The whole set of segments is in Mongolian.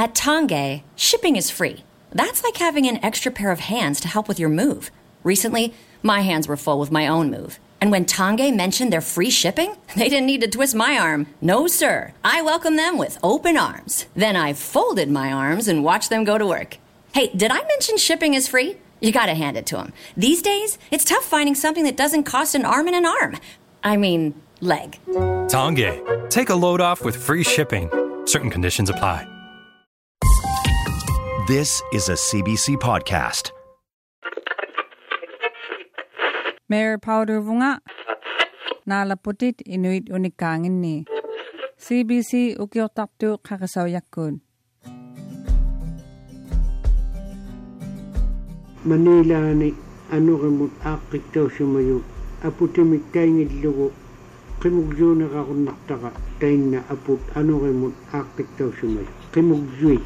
At Tongay, shipping is free. That's like having an extra pair of hands to help with your move. Recently, my hands were full with my own move. And when Tongay mentioned their free shipping, they didn't need to twist my arm. No, sir. I welcomed them with open arms. Then I folded my arms and watched them go to work. Hey, did I mention shipping is free? You gotta hand it to them. These days, it's tough finding something that doesn't cost an arm and an arm. I mean, leg. Tongay. Take a load off with free shipping. Certain conditions apply. This is a CBC podcast. Mayor Powder Vunga Nalaputit Inuit Unikangin ni CBC Ukyotaktu Kakasaw Yakun Manilaani anurimut aaqqittuusumayu aputimik taingillugu. Qimugjuunerarunnartara tainna aput anurimut aaqqittuusumayu qimugjui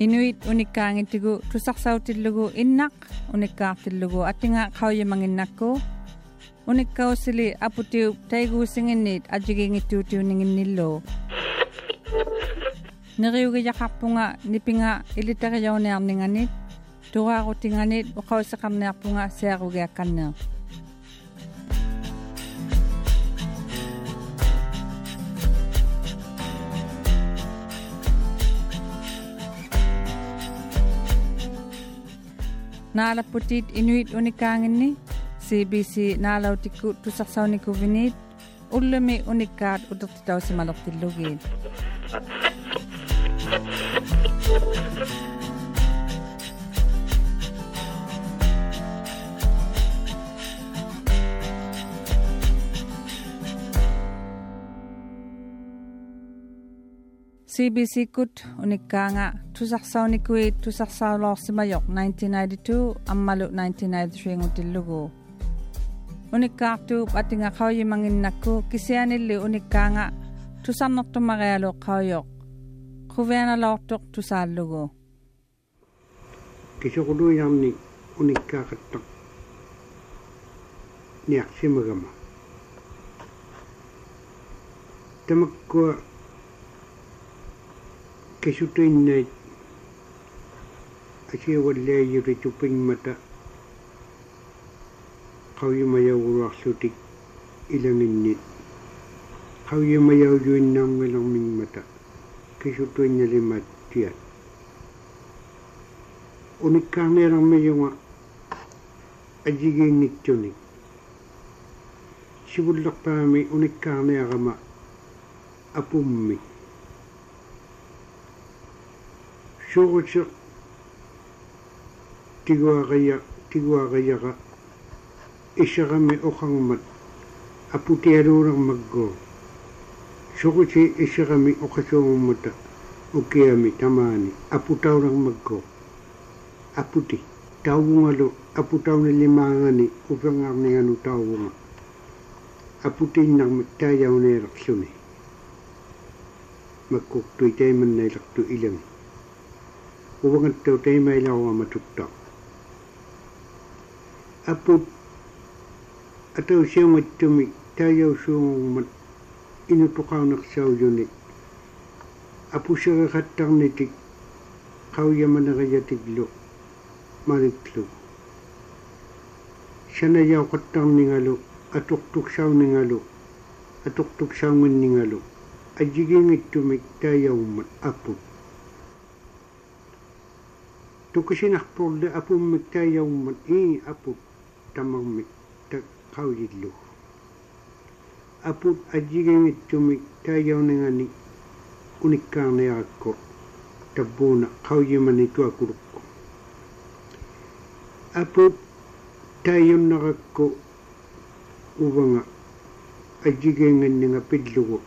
Inuit unikang itu gu tusak sautil lugu innak unika til lugu atinga kau ye manginakku unika usili aputiu taygu singinit ajiging itu tiu ningin nillo. Nipinga iliter jauh ne amninganit tuwa rutinganit ukau sekarang nyapunga seru gakannya. Nalaputit inuit unikkaanginni cbc naalautikku tusarsauniguviniit ullumi unikkaat utertitausimalertillugiin CBC kut unikanga tusaksaw ni kui tusaksaw lo si mayok 1992 ammalu 1993 ngutilugu. Unikaktu pati nga kaw yimangin naku kisiyan ili unikanga tusan nok tumakayalo kaw yok. Kuvena lo tuk tusan lugu. Kisiyo kudu yam ni unikakatak niyak si magama. Tamakkuwa kesutuinna asiavallaayuri tupingmata qawyumayavuruarlutik ilanginnit qawyumayaujuinnaarmilermingmata kisutuinnalimat tiat unikkaarnialarmiyuga ajigiinnittunik sivullerparami unikkaarniarama apummi suurutsu tiguaqayya tiguaqayyaqa issaqami uqangumat aputialuunermaggu suurutsi issaqami uqasuumumata ukiami tamaani aputaunermaggu aputi. Taubungalu aputaunallimaangani upengaarniganu taubunga aputiinnarmi taajauneelerluni makkuqtuitaimannailartu ilami uvangattau taimailaruama tutta aput atau siungattumi taajausuungummat inutuqaunersauljuni apuseriqattarnitik qauyamaneриятиглу маликлу санаяоқаттарнингалу атуқтуксаунингалу атуқтуксаунгиннингалу ажигингиттумик тааяуммат аппут tukusinarpuurlu eh, apummik taajawummat ii aput tamarmik qawjillu aput ajjigingittumik taajawningani unikkaarniarakku tabbuuna qawjimani tuakulukku aput taajunnarakku uvanga ajjigingannga pillugu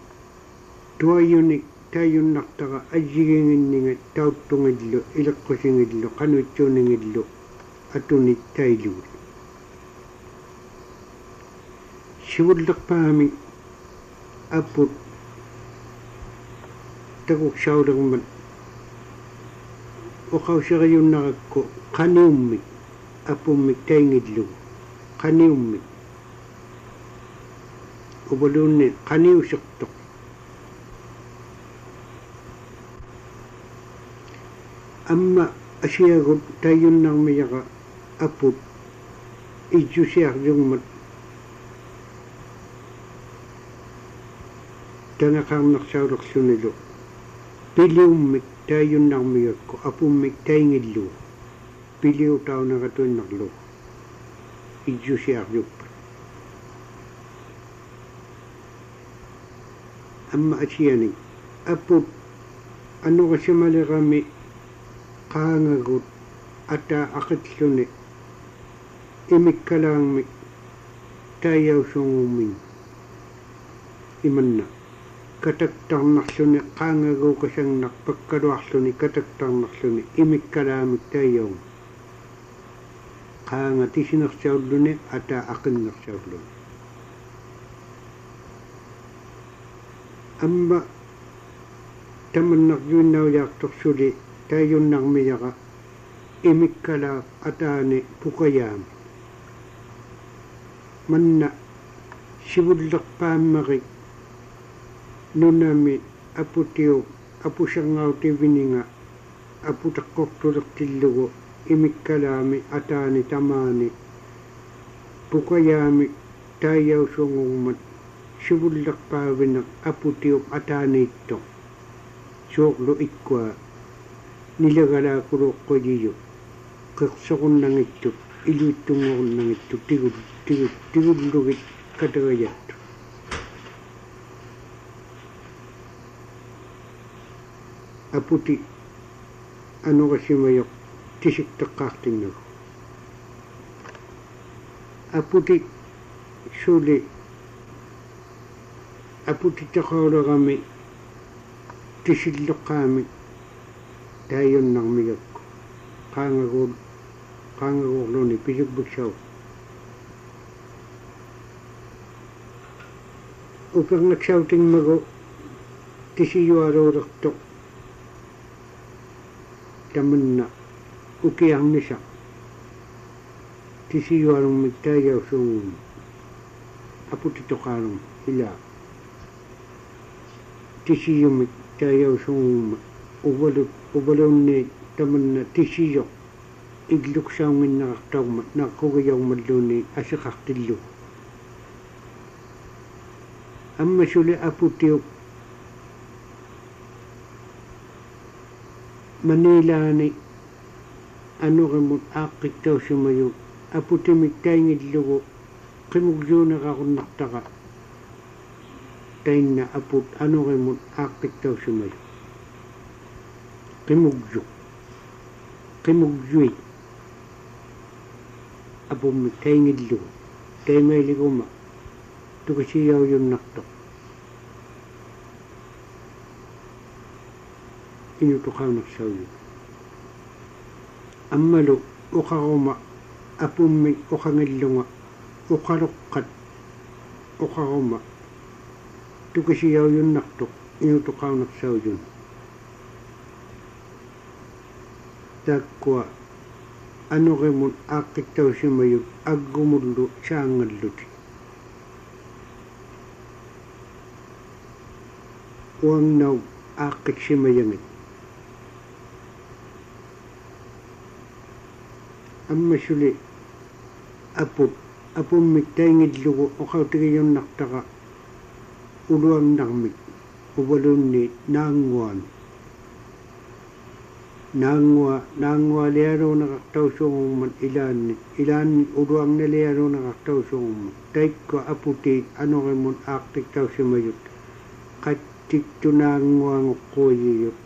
tuayunik туаюни тааюннартара ажигингиннинга тауттунгиллу илеққусингиллу қануитсуунингиллу атуни таилуут сивуллерпаами аппут такуксаулермат оқаусериюннаракку qaниуммик аппуммик таингиллугу أما أشياء تايون نغميغا أبوب إجو شيخ جمت تنقام نقشارك بلي أمك تايون نغميغا أبومك تاينلو بليو تاونغتون نغلو. إجو شيخ جمت أما أشياني أبوب أنو غشمالي غامي qaangagут ата ақиллуни имиккалаангми тааяусунгуммин иманна катактарнарлуни qaangagуукасангнар паккалуарлуни катактарнарлуни имиккалаамик тааяун qaanga тисинерсауллуни ата ақиннерсауллуни tayun ng miyaka, imikkala atani pukayaam. Manna, sivulakpaammarik, nunami aputiu aputiuk, apusangautivininga, aputakkortulektillugu, imikkalaami ataani tamaani, pukayaami taayausunnguummat, sivulakpaavineq aputiuk ataaniittoq, suuqlu ikkua, нилагалаакулуоққулию қерсоқуннангиттут илуиттунгоруннангитту тигул тигул тигуллугит катагаятту апути анугасимайоқ тисиктеққаартиннагу апути сули апути тақаулерами тисиллеққаами dayon ng mga kangagod kangagod noon ni Pisig Bukso upang nagsauting mago tisiyo araw rakto tamun na ukiyang nisa tisiyo araw magtayaw sa um aputito karong ila tisiyo magtayaw sa um увалуунни таманна тисиё иглуксаангиннеқартаума наққугиормаллууни асеқартиллу амма сули апутиу манилаани ануримут ааққиттаусумаю апутимик таингиллугу қимуглуунеқаруннартаqa таинна апут ануримут Πemuggiu. Πemuggiui. Από μητέιν ηλίου. Τέιμα ηλικούμα. Το κασίγια ο γυμνακτό. Είναι το χάνο σαούλιο. Αμμάλου, ο χαγόμα, από μη, ο χαγελούμα, ο χαροκκατ, ο χαγόμα. Το κασίγια ο γυμνακτό. Είναι το χάνο σαούλιο. takkua anuqimun aaqqittausimayut aggumullu saangalluti uangnau aaqqiksimayangit аммасули апут апуммик таингиллугу оқаутигиюннартаqa улуаннармик увалуунни naangua naangua learuunaqartausuugumman ilaanni ilaanni uluangna learuunaqartausuugumman taikku aputi anorimun aaqtiktausimayut qattittunaanguangoqquiyiyut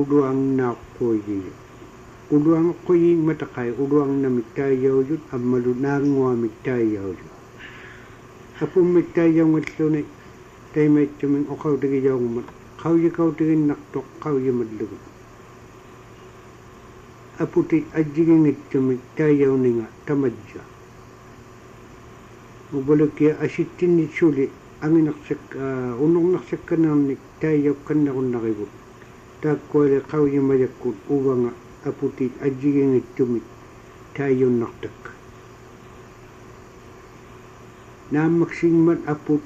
uluangnaaqquiyiyut uluangoqquyiimmatakai uluangnamik taayaujut ammalu naanguamik taayaujut apummik taayaungatlluni taimaittumin oqautagijaugumat qaujikautiginnartoq qaujimallugut aputi ajjigingittumik taayauninga tamadja ubalakia asittinnitsuli anginaqsak unornaqsakkanernik taayaukkannaqunnaqigut taakkuali qauyimayakkut uvanga aputi ajjigingittumik taayunnartak нааммаксигмат апут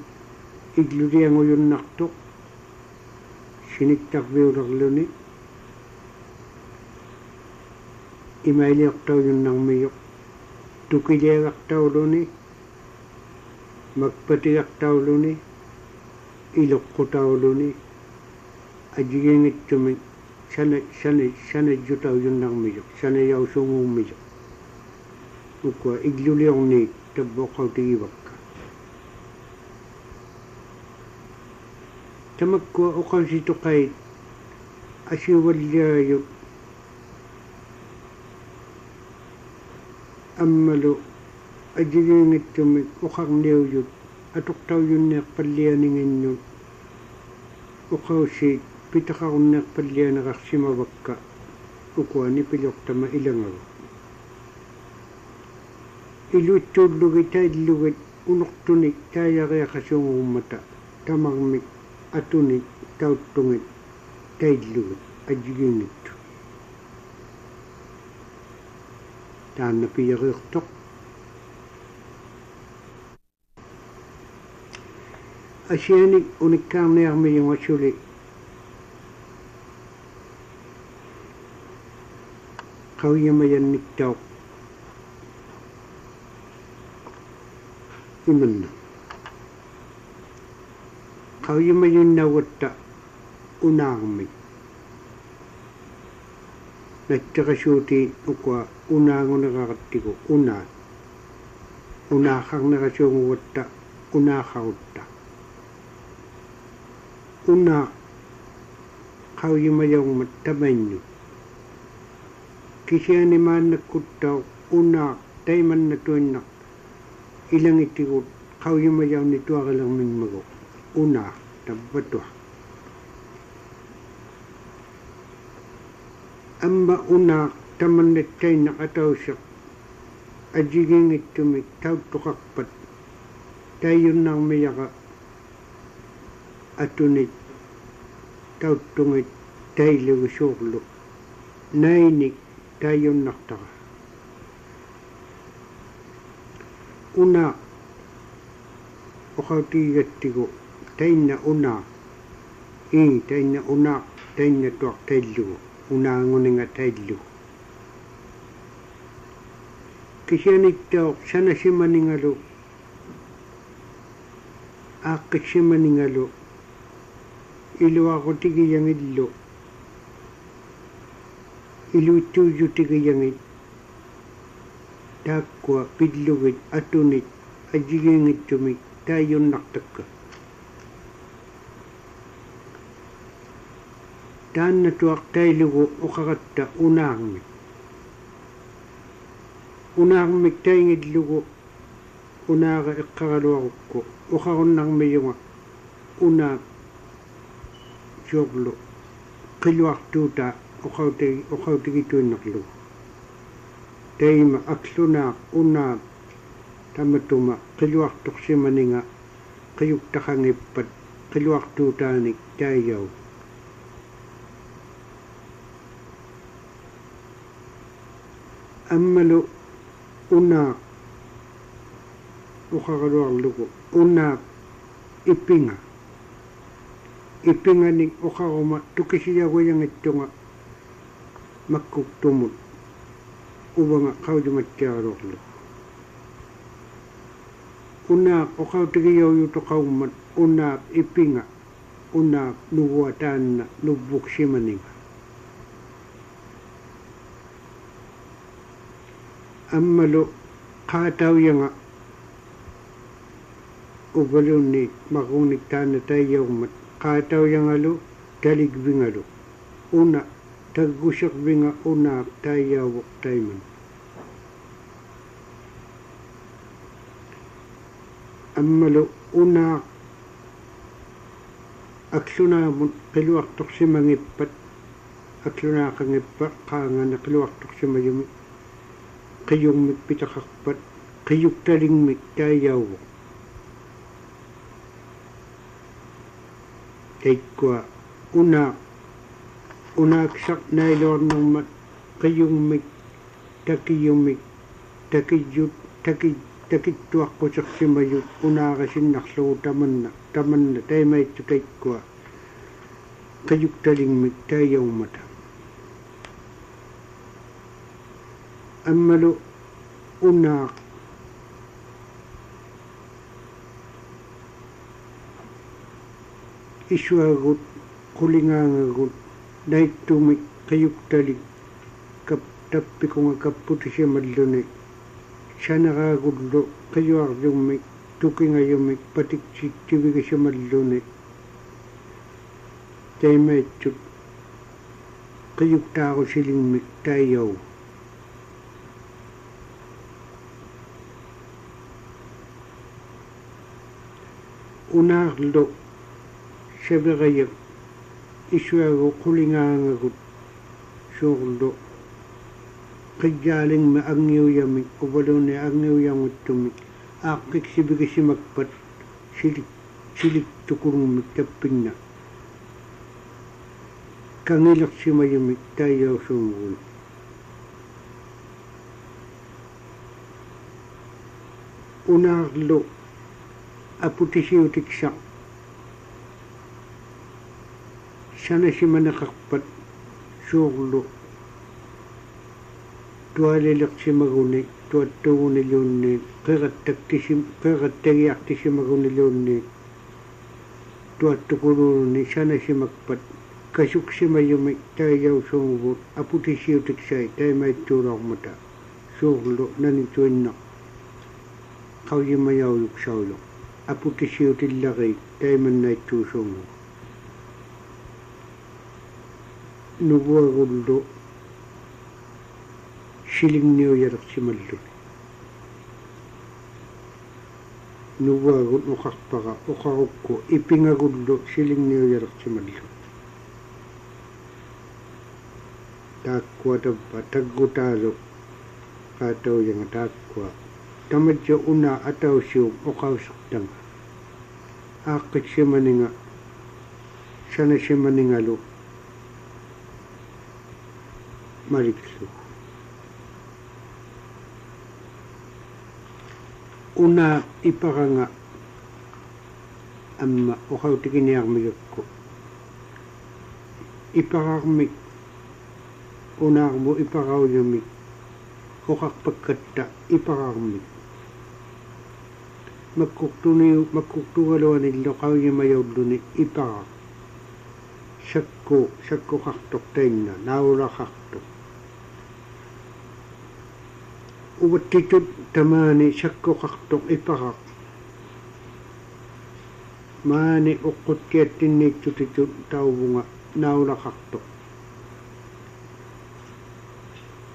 imaliqtaulun narmiyuq tukiliagartauluni makpatigartauluni iluqqutauluni ajigengitsumi sana sana sana jutaujun narmiyuq sana yausumuummiyuq ukwa igluliorni tabboqautigivakka tamakkua oqansituqait asiuvalliayut аммалу ажигингитсумик оқарниужут атортауйунниарпаллианингиннут оқаусиит питақарунниарпаллианеқарсимавакка укуани пилортама илангагу илуттууллуги таиллугит унортуник таяриақасуунгуммата тамармик атуник тауттунгит таиллугит dan heb je je rug toch. Als jij niet on ik kan neer met jongen jullie. Gauw je me je niet toch. Iemand. Gauw je me je nou wat unaangmik. реттэқасуути укуа унаангунеқартигу унаат унаахарнерасуунгуатта унаахарутта уна қауйимаяунгмат тамаинну кисианимааннаккуттау уна тайманнатуиннақ илангиттигут қауйимаяуни туарилермиммагу уна таббатуа tabbatua amma unaa tamannattainna ataussaq ajigingittumik tauttuqarpat taiyunnarmiyaqa atunit tauttungit tailugu suurlu nainik taiyunnartara una oqautiigattigu tainna una. Ii tainna una tainna tuaq taillugu unaanguningataillu kisianittauq sanasimaningalu aaqqissamaningalu iluaqutigiyanillu iluittuujutigiyanit taakkua pillugit atunit ajigiingittumik taayunnartakka тааннатуартайлугу оқаратта унаармик унаармик таингиллугу унаара эққаралуарукку оқаруннармиюга унаа жоблу қилуартуута оқаутаги оқаутигитуиннерлугу таима аклунаа унаа тамматума қилуарторсиманинга қиюктахангиппат қилуартуутааник тааяу أمل أناق أخرجوا لكم أناق إبينا إبينا نك أخرجوا ما تكشيا ويان التونا مكوك تومت أبغى خاوجوا ما تجاروا لكم unaak o kau tegiyau yu to kaumat unaak ipinga unaak nuwa tanna nubuk simaninga أملو قاتاوينا ugaluni magunik tanatay yaumat kataw yang una tagusyak binga una tayawak tayman ammalu una aklunamun qiluartorsimangippat aklunaaqangippa qaangana qiluartorsimayumi Kayummikpitakakpat, kayuktaringmiktayawak. Kaikkua unaak, unaaksak nailornummat, kayummik, takiyummik, takiyut, takiyut, takittuaqqusirsimayut unaaqasinnarlugu tamanna tamanna taimaittu taikkua qajuktalingmik taayaumata أتأمل أناق iswagut kulingangagut daittumik kayuktalik kap tappikunga kapputishamalluni shanaqaagullu qayuarlummik tukingayumik patikchittivigishamalluni taimaitchut qayuktaaqusilingmik taiyau унаарлу северая исуагу qulingaangagут суурлу qijjaalingma angiuyamik uvaluuni angiuyanguttumik aaqqiksipigisimakpat silik siliktukurngmik tappinna kangilersimayumik taayausuungui unaarlu aputisiutiksa sanasimanaqarpat suurlu tualilersimaguni tuattugunilluunni qeqattakkissim qeqattagiartissimagunilluunni tuattukuluunni sanasimakpat kasuksimayumi taayausuunguvut aputisiutiksai taimaittuulormata suurlu nanituinna qawyimayauyuksaulu aputisiutillari taimannaittuusuungu nuvuagullu шилингниуялерсималлу нуваагут нуқарпара оқарукку ипингагуллу шилингниуялерсималлу тааккуа таппа таггутаалу qaatauяга aqit shimaninga shana e shimaninga lu mariklu una iparanga. Amma uqautikiniarmigakku ipararmi unaarmu iparauyami uqarpakkatta ipararmi makkuktuni makkuktugaluanillo qaujimajaulluni ipara sakku sakkuqartoq tainna naulaqartoq uvattitut tamaani sakkuqartoq ipara maani uqqutkiattinniiktutitut tauvunga naulaqartoq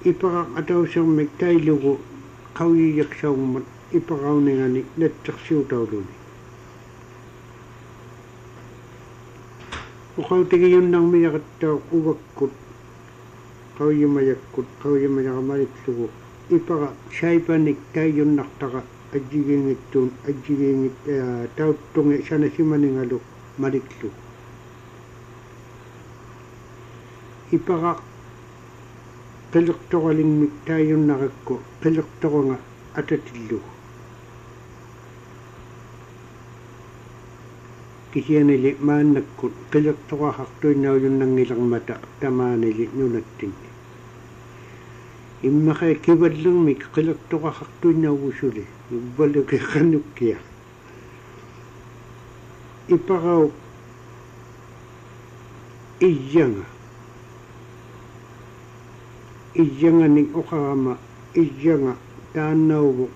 ipara atausermik tailugu qaujiyaksaummat iparauningani natsersiutauluni uqautigiyunnarmiyaqattauq uvakkut qauyimayakkut qauyimayaqamaliklugu ipara saipanik taiyunnartaqa ajjigiingittuun ajjigiingit tauttungi sanasimaningalu maliklu ipara qiliqtoqalingmik taiyunnaqakku qiliqtoqanga atatillu кисианили мааннаккут qiliqtoqahartuinnaujunнангилермата тамаанили нунаттинни иммахай киваллермик qiliqtoqahartuinnaugusuli юббалуки хануккия ипарау iyanga iyyanganik oqarama iyanga тааннаугу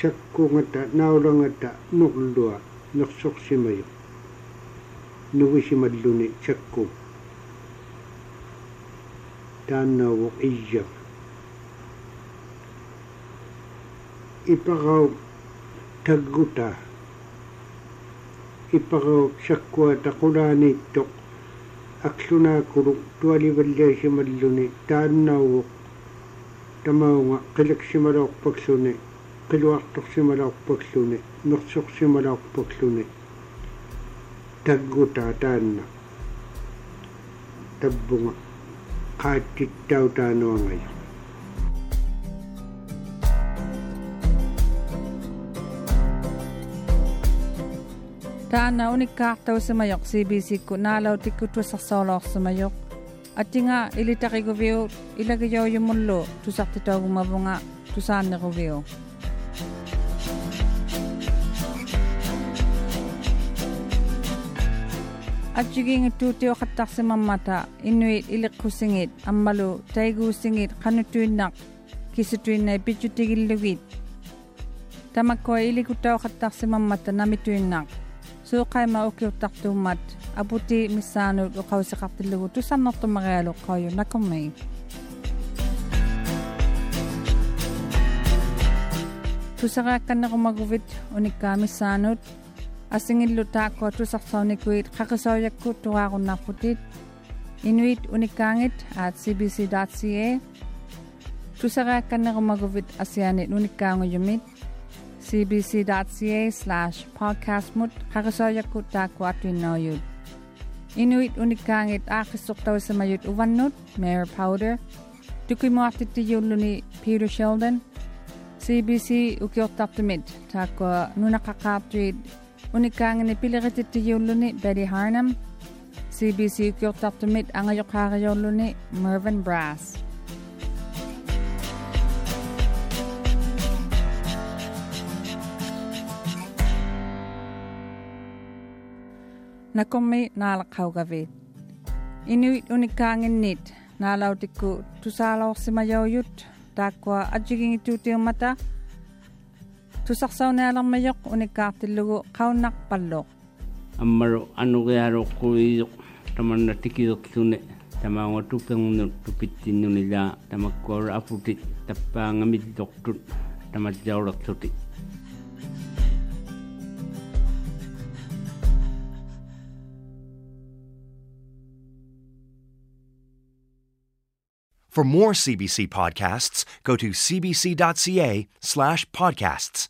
саккунгата наулангата нурлуа нерсорсимаю نوشمدلوني تشكو. تانا وقيجب إبغاو تقوتا إبغاو شكوى تقولاني تق. أكلنا كرو توالي بليش مدلوني تانا وق تماما قلق شمالا وقبكسوني قلوارتق شمالا بكسوني نقصق شمالا بكسوني taggutaataanna tabbunga qaattittautaanuangayu taana unikkaartau simajoq cbc ku naalau tikkutuassarsoolorsimajoq attinga ilitaqiguviu ilagijoujumullu tusartitoogumavunga tusaanniquviu Atjiging tutio kataksimamata, inuit ilikusingit, ammalu, taigusingit, kanutuinak, kisutuin na pichutigilugit. Tamakko ilikutaw kataksimamata namituinak. Suukay maukiutaktumat, abuti misanud ukausikatilugu tusanottumagalo kayo nakumay. Tusakakanakumaguvit unikamisanut, тааккуа тусарсауникуит қақисауякку турааруннарпутит inuit unikkaangit at cbc.ca тусараакканнерумагувит асианит униккаангуйумит cbc.ca slash podcast mut qaqisooyakku taakku atuinnoojut inuit unikkaangit aaqissortawissamayut uvannut Mayor Powder tukimuartittiyulluni Peter Sheldon CBC ukiortartumit taakkua Unikangani piliritittu julluni Betty Harnam. CBC kyortartumit angajoqaarijolluni Mervyn Brass. Nakommi naalaqhaugavit. Inuit unikkaanginnit naalautikku tusaaloorsimajoujut taakkua atjigingituutiummata – tusarsaunaalermajoq unikkaartillugu qaunnarpalloq аммару аннугиаруққуииоқ таманна тикиеркуне тамаангутуккангунут тупитсиннунилаа тамаккуара афутит таппаангамиллортут таматсаулертути For more CBC podcasts, go to cbc.ca slash podcasts.